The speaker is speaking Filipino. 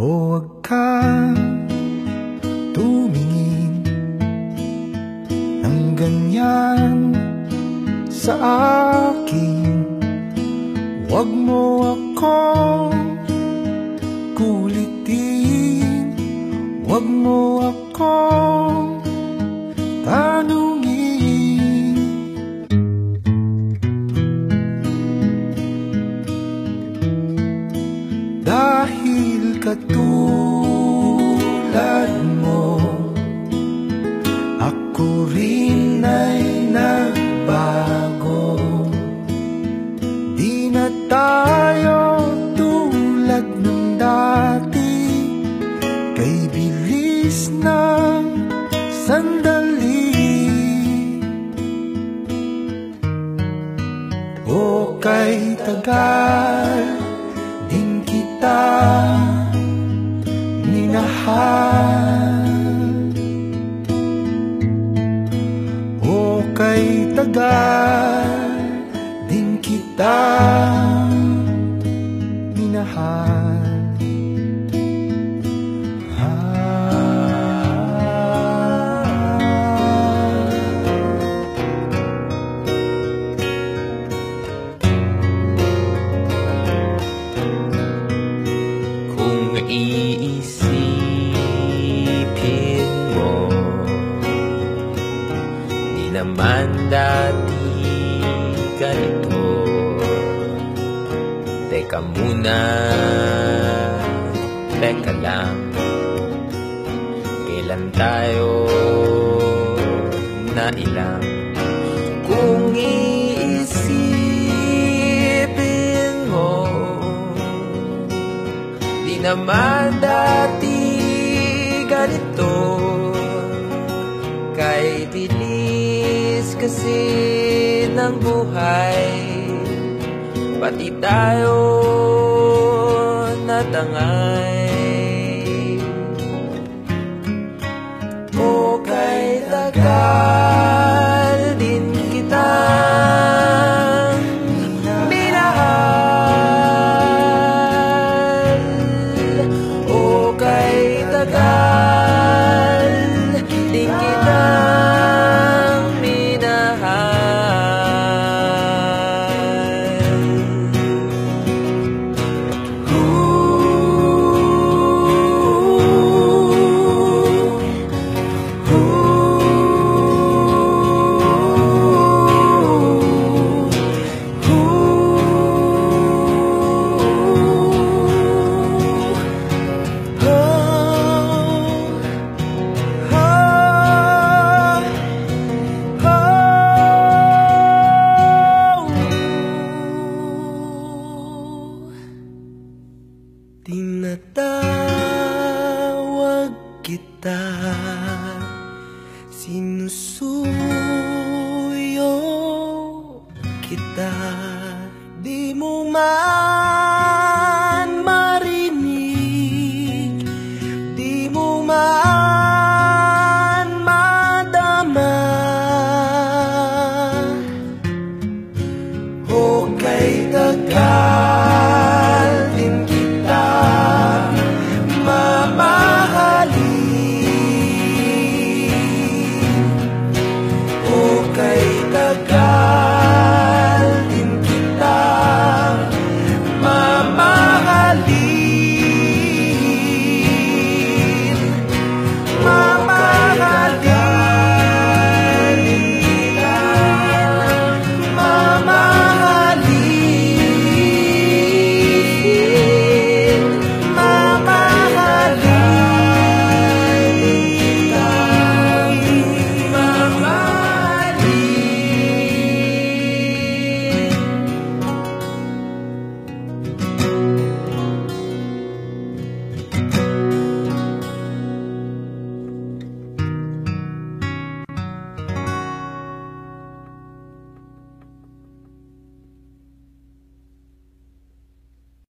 O wag kang tumingin ng ganyan sa akin. Huwag mo akong kulitin. Huwag mo akong katulad mo. Ako rin ay nagbago. Di na tayo tulad ng dati. Kay bilis ng sandali. O kay tagal kay tagal din kita. Minahal dati ganito Teka muna. Teka lang. Kailan tayo nailang? Kung iisipin mo Di naman dati ganito kasi ng buhay. Pati tayo natangay kita Sinusuyo kita Di mo man